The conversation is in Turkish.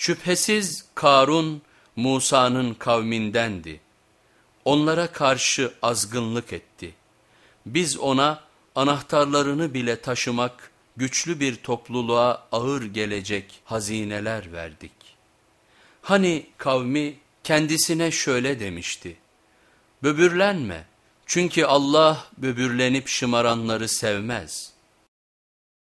Şüphesiz Karun Musa'nın kavmindendi. Onlara karşı azgınlık etti. Biz ona anahtarlarını bile taşımak güçlü bir topluluğa ağır gelecek hazineler verdik. Hani kavmi kendisine şöyle demişti. Böbürlenme çünkü Allah böbürlenip şımaranları sevmez.''